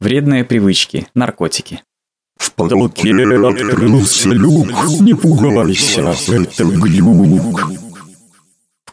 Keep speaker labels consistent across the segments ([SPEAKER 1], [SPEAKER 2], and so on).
[SPEAKER 1] Вредные привычки, наркотики.
[SPEAKER 2] В потолке открылся люк, не пугайся, это глюк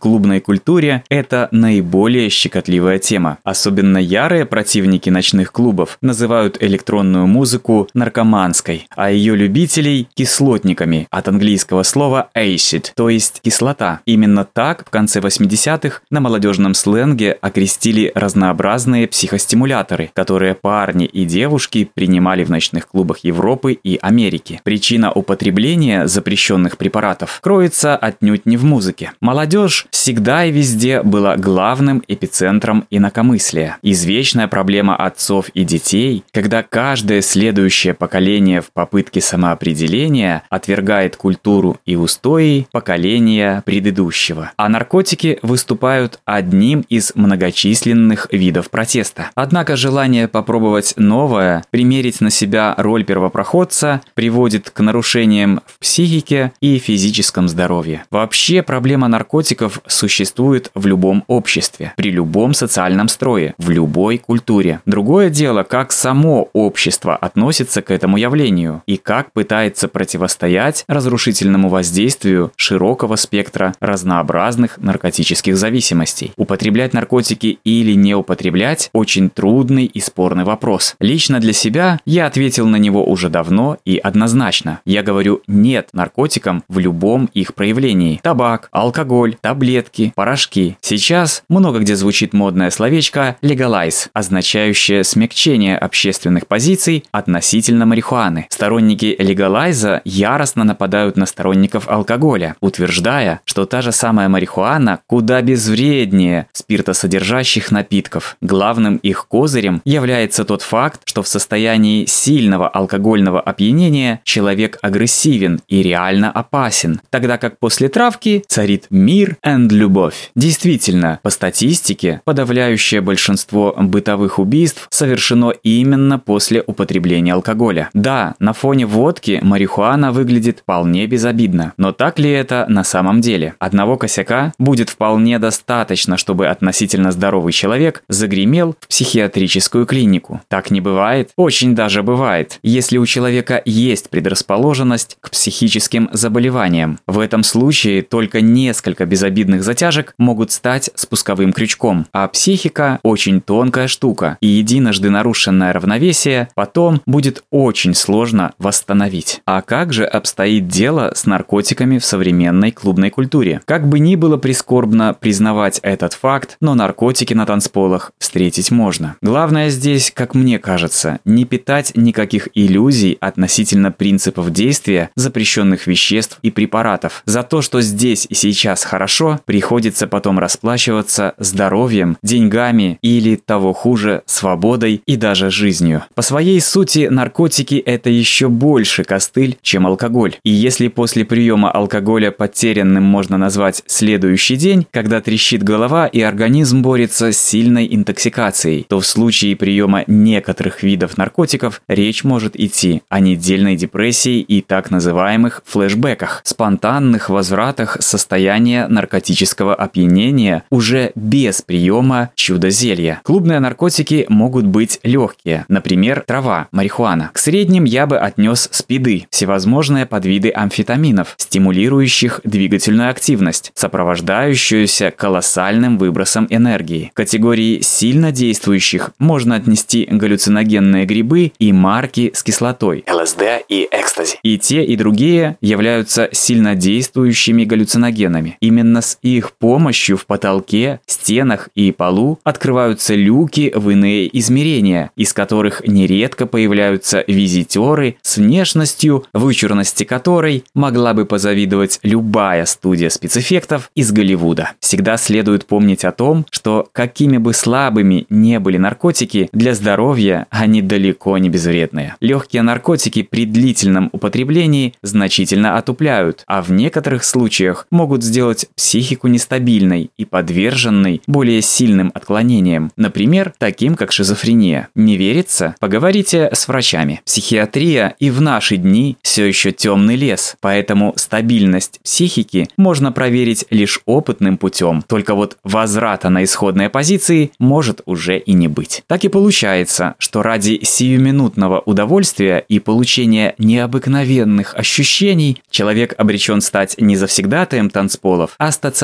[SPEAKER 1] клубной культуре это наиболее щекотливая тема. Особенно ярые противники ночных клубов называют электронную музыку наркоманской, а ее любителей – кислотниками, от английского слова acid, то есть кислота. Именно так в конце 80-х на молодежном сленге окрестили разнообразные психостимуляторы, которые парни и девушки принимали в ночных клубах Европы и Америки. Причина употребления запрещенных препаратов кроется отнюдь не в музыке. Молодежь всегда и везде была главным эпицентром инакомыслия. Извечная проблема отцов и детей, когда каждое следующее поколение в попытке самоопределения отвергает культуру и устои поколения предыдущего. А наркотики выступают одним из многочисленных видов протеста. Однако желание попробовать новое, примерить на себя роль первопроходца приводит к нарушениям в психике и физическом здоровье. Вообще проблема наркотиков существует в любом обществе, при любом социальном строе, в любой культуре. Другое дело, как само общество относится к этому явлению и как пытается противостоять разрушительному воздействию широкого спектра разнообразных наркотических зависимостей. Употреблять наркотики или не употреблять – очень трудный и спорный вопрос. Лично для себя я ответил на него уже давно и однозначно. Я говорю «нет» наркотикам в любом их проявлении. Табак, алкоголь, таблетки, таблетки, порошки. Сейчас много где звучит модное словечко «legalize», означающее смягчение общественных позиций относительно марихуаны. Сторонники легалайза яростно нападают на сторонников алкоголя, утверждая, что та же самая марихуана куда безвреднее спиртосодержащих напитков. Главным их козырем является тот факт, что в состоянии сильного алкогольного опьянения человек агрессивен и реально опасен, тогда как после травки царит мир and любовь. Действительно, по статистике, подавляющее большинство бытовых убийств совершено именно после употребления алкоголя. Да, на фоне водки марихуана выглядит вполне безобидно, но так ли это на самом деле? Одного косяка будет вполне достаточно, чтобы относительно здоровый человек загремел в психиатрическую клинику. Так не бывает? Очень даже бывает, если у человека есть предрасположенность к психическим заболеваниям. В этом случае только несколько безобидных затяжек могут стать спусковым крючком, а психика очень тонкая штука, и единожды нарушенное равновесие потом будет очень сложно восстановить. А как же обстоит дело с наркотиками в современной клубной культуре? Как бы ни было прискорбно признавать этот факт, но наркотики на танцполах встретить можно. Главное здесь, как мне кажется, не питать никаких иллюзий относительно принципов действия запрещенных веществ и препаратов. За то, что здесь и сейчас хорошо, приходится потом расплачиваться здоровьем, деньгами или, того хуже, свободой и даже жизнью. По своей сути, наркотики – это еще больше костыль, чем алкоголь. И если после приема алкоголя потерянным можно назвать следующий день, когда трещит голова и организм борется с сильной интоксикацией, то в случае приема некоторых видов наркотиков речь может идти о недельной депрессии и так называемых флешбеках, спонтанных возвратах состояния наркотического наркотического опьянения уже без приема чудо-зелья. Клубные наркотики могут быть легкие, например, трава, марихуана. К средним я бы отнес спиды, всевозможные подвиды амфетаминов, стимулирующих двигательную активность, сопровождающуюся колоссальным выбросом энергии. В категории сильно действующих можно отнести галлюциногенные грибы и марки с кислотой, ЛСД и экстази. И те, и другие являются сильнодействующими галлюциногенами. Именно с их помощью в потолке, стенах и полу открываются люки в иные измерения, из которых нередко появляются визитеры с внешностью, вычурности которой могла бы позавидовать любая студия спецэффектов из Голливуда. Всегда следует помнить о том, что какими бы слабыми не были наркотики, для здоровья они далеко не безвредные. Легкие наркотики при длительном употреблении значительно отупляют, а в некоторых случаях могут сделать психику психику нестабильной и подверженной более сильным отклонениям, например, таким как шизофрения. Не верится? Поговорите с врачами. Психиатрия и в наши дни все еще темный лес, поэтому стабильность психики можно проверить лишь опытным путем, только вот возврата на исходные позиции может уже и не быть. Так и получается, что ради сиюминутного удовольствия и получения необыкновенных ощущений человек обречен стать не завсегдатаем танцполов, а стационарным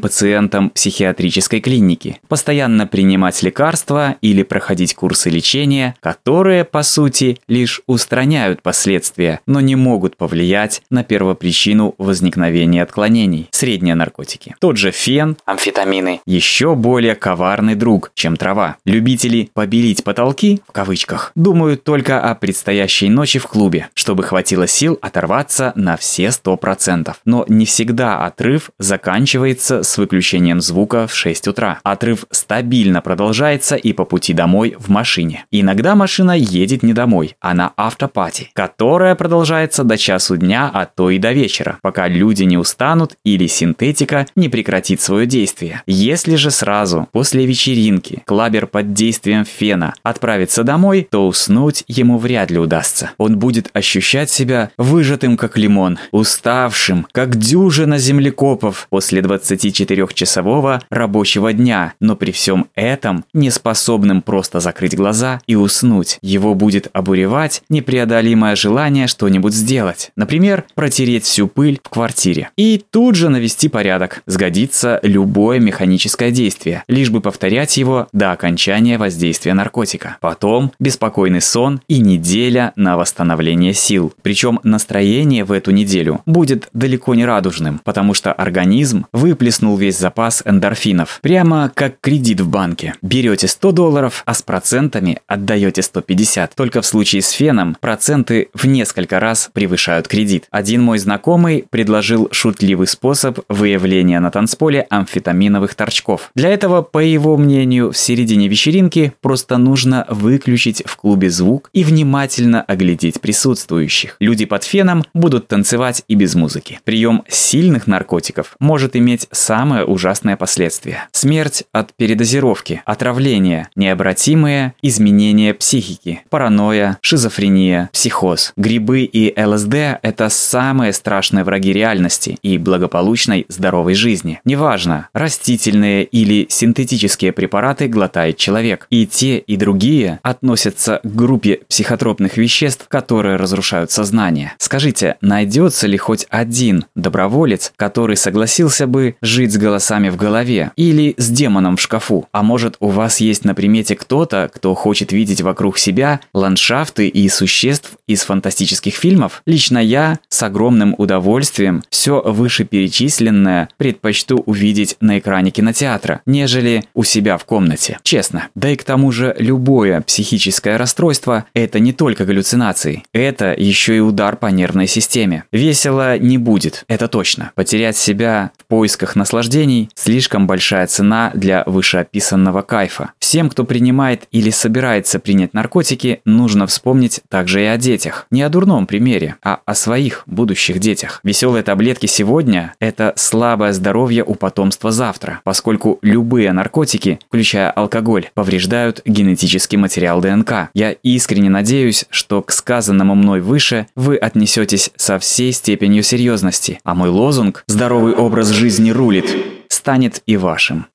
[SPEAKER 1] пациентом психиатрической клиники, постоянно принимать лекарства или проходить курсы лечения, которые, по сути, лишь устраняют последствия, но не могут повлиять на первопричину возникновения отклонений – средние наркотики. Тот же фен, амфетамины – еще более коварный друг, чем трава. Любители «побелить потолки» в кавычках думают только о предстоящей ночи в клубе, чтобы хватило сил оторваться на все 100%. Но не всегда отрыв заканчивается с выключением звука в 6 утра. Отрыв стабильно продолжается и по пути домой в машине. Иногда машина едет не домой, а на автопати, которая продолжается до часу дня, а то и до вечера, пока люди не устанут или синтетика не прекратит свое действие. Если же сразу, после вечеринки, клабер под действием фена отправится домой, то уснуть ему вряд ли удастся. Он будет ощущать себя выжатым как лимон, уставшим, как дюжина землекопов после 24-часового рабочего дня, но при всем этом не способным просто закрыть глаза и уснуть. Его будет обуревать непреодолимое желание что-нибудь сделать. Например, протереть всю пыль в квартире. И тут же навести порядок. Сгодится любое механическое действие, лишь бы повторять его до окончания воздействия наркотика. Потом беспокойный сон и неделя на восстановление сил. Причем настроение в эту неделю будет далеко не радужным, потому что организм выплеснул весь запас эндорфинов. Прямо как кредит в банке. Берете 100 долларов, а с процентами отдаете 150. Только в случае с феном проценты в несколько раз превышают кредит. Один мой знакомый предложил шутливый способ выявления на танцполе амфетаминовых торчков. Для этого, по его мнению, в середине вечеринки просто нужно выключить в клубе звук и внимательно оглядеть присутствующих. Люди под феном будут танцевать и без музыки. Прием сильных наркотиков может иметь самое ужасное последствие. Смерть от передозировки, отравление, необратимые изменения психики, паранойя, шизофрения, психоз. Грибы и ЛСД – это самые страшные враги реальности и благополучной здоровой жизни. Неважно, растительные или синтетические препараты глотает человек. И те, и другие относятся к группе психотропных веществ, которые разрушают сознание. Скажите, найдется ли хоть один доброволец, который согласился бы жить с голосами в голове или с демоном в шкафу? А может у вас есть на примете кто-то, кто хочет видеть вокруг себя ландшафты и существ из фантастических фильмов? Лично я с огромным удовольствием все вышеперечисленное предпочту увидеть на экране кинотеатра, нежели у себя в комнате. Честно. Да и к тому же любое психическое расстройство – это не только галлюцинации, это еще и удар по нервной системе. Весело не будет, это точно. Потерять себя в поисках наслаждений – слишком большая цена для вышеописанного кайфа. Всем, кто принимает или собирается принять наркотики, нужно вспомнить также и о детях. Не о дурном примере, а о своих будущих детях. Веселые таблетки сегодня – это слабое здоровье у потомства завтра, поскольку любые наркотики, включая алкоголь, повреждают генетический материал ДНК. Я искренне надеюсь, что к сказанному мной выше вы отнесетесь со всей степенью серьезности, а мой лозунг «Здоровый образ жизни рулит» станет и вашим.